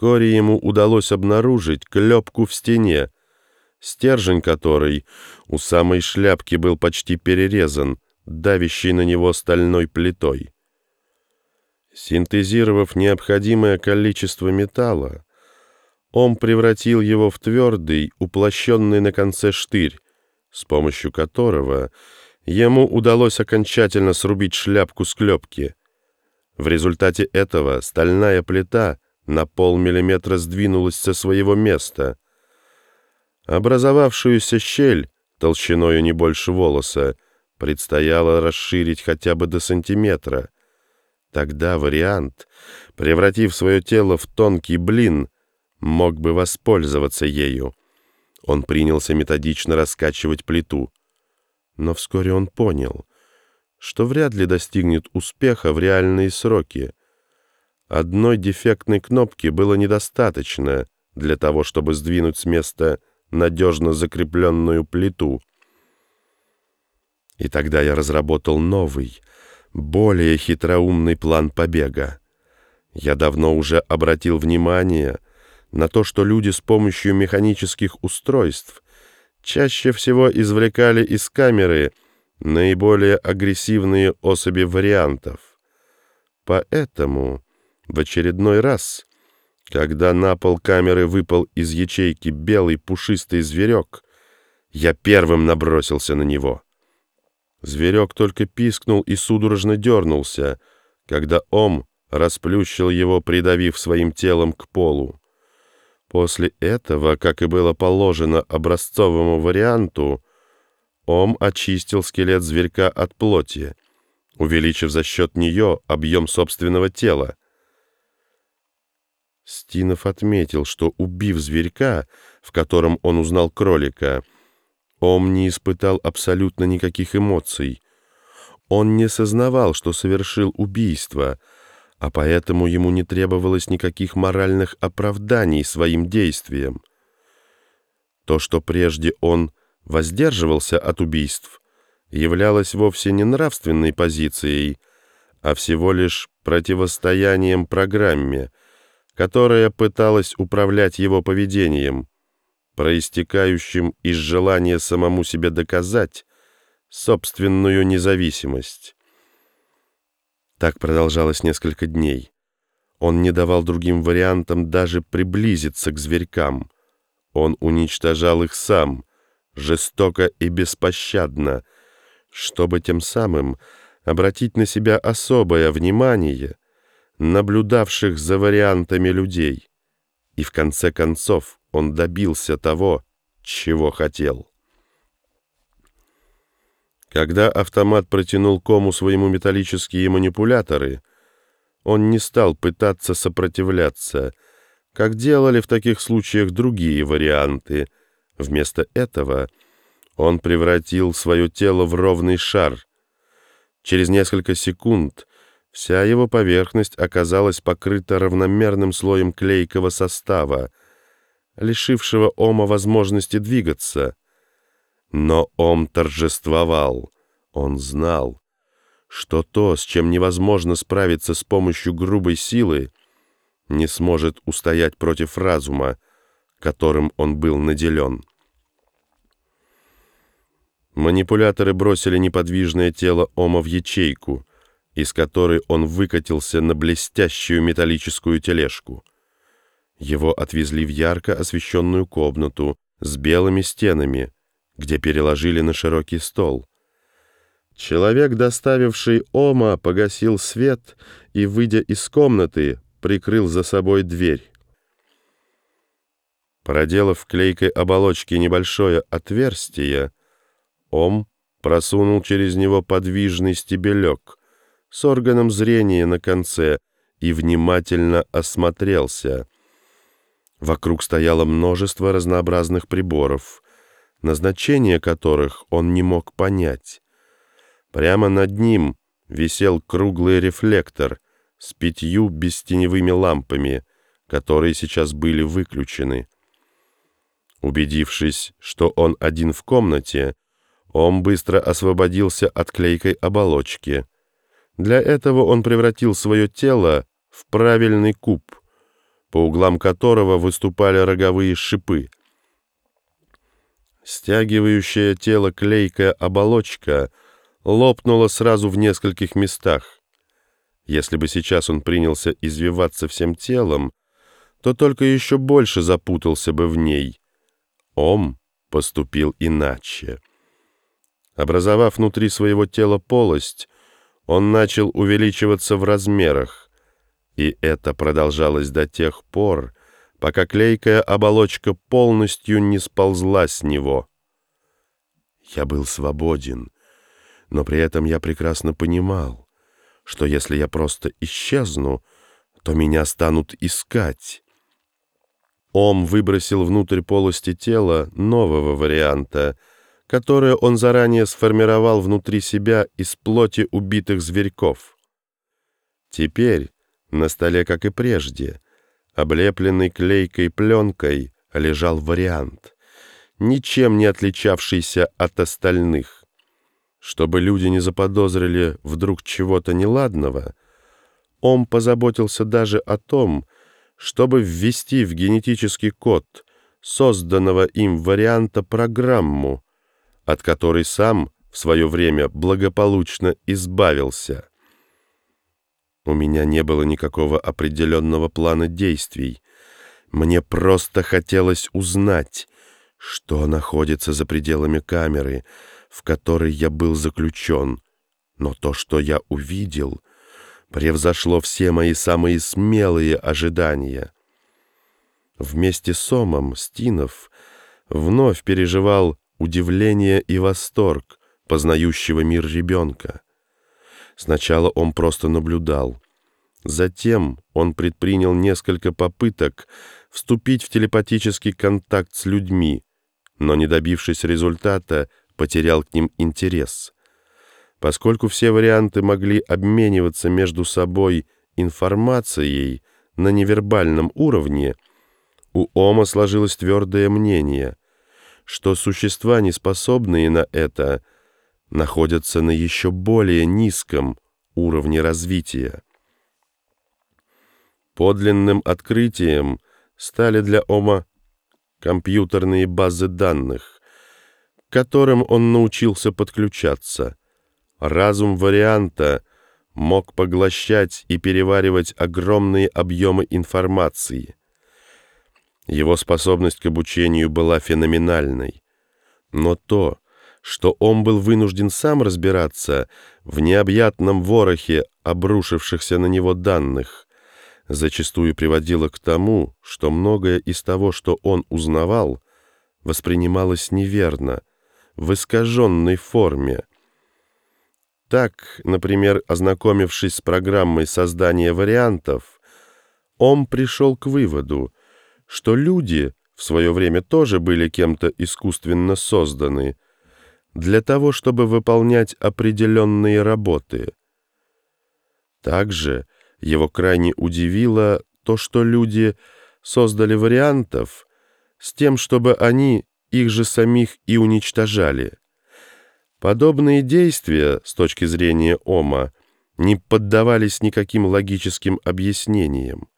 Вскоре ему удалось обнаружить клепку в стене, стержень которой у самой шляпки был почти перерезан, давящий на него стальной плитой. Синтезировав необходимое количество металла, он превратил его в твердый, уплощенный на конце штырь, с помощью которого ему удалось окончательно срубить шляпку с клепки. В результате этого стальная плита на полмиллиметра сдвинулась со своего места. Образовавшуюся щель, толщиною не больше волоса, предстояло расширить хотя бы до сантиметра. Тогда вариант, превратив свое тело в тонкий блин, мог бы воспользоваться ею. Он принялся методично раскачивать плиту. Но вскоре он понял, что вряд ли достигнет успеха в реальные сроки. Одной дефектной кнопки было недостаточно для того, чтобы сдвинуть с места надежно закрепленную плиту. И тогда я разработал новый, более хитроумный план побега. Я давно уже обратил внимание на то, что люди с помощью механических устройств чаще всего извлекали из камеры наиболее агрессивные особи вариантов. Поэтому в очередной раз, когда на пол камеры выпал из ячейки белый пушистый зверек, я первым набросился на него. Зверек только пискнул и судорожно дернулся, когда Ом расплющил его, придавив своим телом к полу. После этого, как и было положено образцовому варианту, Ом очистил скелет зверька от плоти, увеличив за счет нее объем собственного тела. Стинов отметил, что, убив зверька, в котором он узнал кролика, Ом не испытал абсолютно никаких эмоций. Он не сознавал, что совершил убийство, а поэтому ему не требовалось никаких моральных оправданий своим действиям. То, что прежде он воздерживался от убийств, являлось вовсе не нравственной позицией, а всего лишь противостоянием программе, которая пыталась управлять его поведением — проистекающим из желания самому себе доказать собственную независимость. Так продолжалось несколько дней. Он не давал другим вариантам даже приблизиться к зверькам. Он уничтожал их сам, жестоко и беспощадно, чтобы тем самым обратить на себя особое внимание наблюдавших за вариантами людей. И в конце концов он добился того, чего хотел. Когда автомат протянул кому своему металлические манипуляторы, он не стал пытаться сопротивляться, как делали в таких случаях другие варианты. Вместо этого он превратил свое тело в ровный шар. Через несколько секунд вся его поверхность оказалась покрыта равномерным слоем клейкого состава, лишившего Ома возможности двигаться. Но Ом торжествовал. Он знал, что то, с чем невозможно справиться с помощью грубой силы, не сможет устоять против разума, которым он был наделен. Манипуляторы бросили неподвижное тело Ома в ячейку, из которой он выкатился на блестящую металлическую тележку. Его отвезли в ярко освещенную комнату с белыми стенами, где переложили на широкий стол. Человек, доставивший Ома, погасил свет и, выйдя из комнаты, прикрыл за собой дверь. Проделав клейкой оболочке небольшое отверстие, Ом просунул через него подвижный стебелек с органом зрения на конце и внимательно осмотрелся — Вокруг стояло множество разнообразных приборов, назначение которых он не мог понять. Прямо над ним висел круглый рефлектор с пятью бестеневыми лампами, которые сейчас были выключены. Убедившись, что он один в комнате, он быстро освободился от клейкой оболочки. Для этого он превратил свое тело в правильный куб — по углам которого выступали роговые шипы. Стягивающая тело клейкая оболочка лопнула сразу в нескольких местах. Если бы сейчас он принялся извиваться всем телом, то только еще больше запутался бы в ней. Ом поступил иначе. Образовав внутри своего тела полость, он начал увеличиваться в размерах, и это продолжалось до тех пор, пока клейкая оболочка полностью не сползла с него. Я был свободен, но при этом я прекрасно понимал, что если я просто исчезну, то меня станут искать. Ом выбросил внутрь полости тела нового варианта, которое он заранее сформировал внутри себя из плоти убитых зверьков. Теперь на столе, как и прежде, облепленный клейкой пленкой, лежал вариант, ничем не отличавшийся от остальных. Чтобы люди не заподозрили вдруг чего-то неладного, он позаботился даже о том, чтобы ввести в генетический код созданного им варианта программу, от которой сам в свое время благополучно избавился. У меня не было никакого определенного плана действий. Мне просто хотелось узнать, что находится за пределами камеры, в которой я был заключен. Но то, что я увидел, превзошло все мои самые смелые ожидания. Вместе с Омом Стинов вновь переживал удивление и восторг познающего мир ребенка. Сначала он просто наблюдал. Затем он предпринял несколько попыток вступить в телепатический контакт с людьми, но, не добившись результата, потерял к ним интерес. Поскольку все варианты могли обмениваться между собой информацией на невербальном уровне, у Ома сложилось твердое мнение, что существа, не способные на это, находятся на еще более низком уровне развития. Подлинным открытием стали для Ома компьютерные базы данных, к которым он научился подключаться. Разум варианта мог поглощать и переваривать огромные объемы информации. Его способность к обучению была феноменальной. Но то, что он был вынужден сам разбираться в необъятном ворохе обрушившихся на него данных, зачастую приводило к тому, что многое из того, что он узнавал, воспринималось неверно, в искаженной форме. Так, например, ознакомившись с программой создания вариантов, он пришел к выводу, что люди в свое время тоже были кем-то искусственно созданы – для того, чтобы выполнять определенные работы. Также его крайне удивило то, что люди создали вариантов с тем, чтобы они их же самих и уничтожали. Подобные действия, с точки зрения Ома, не поддавались никаким логическим объяснениям.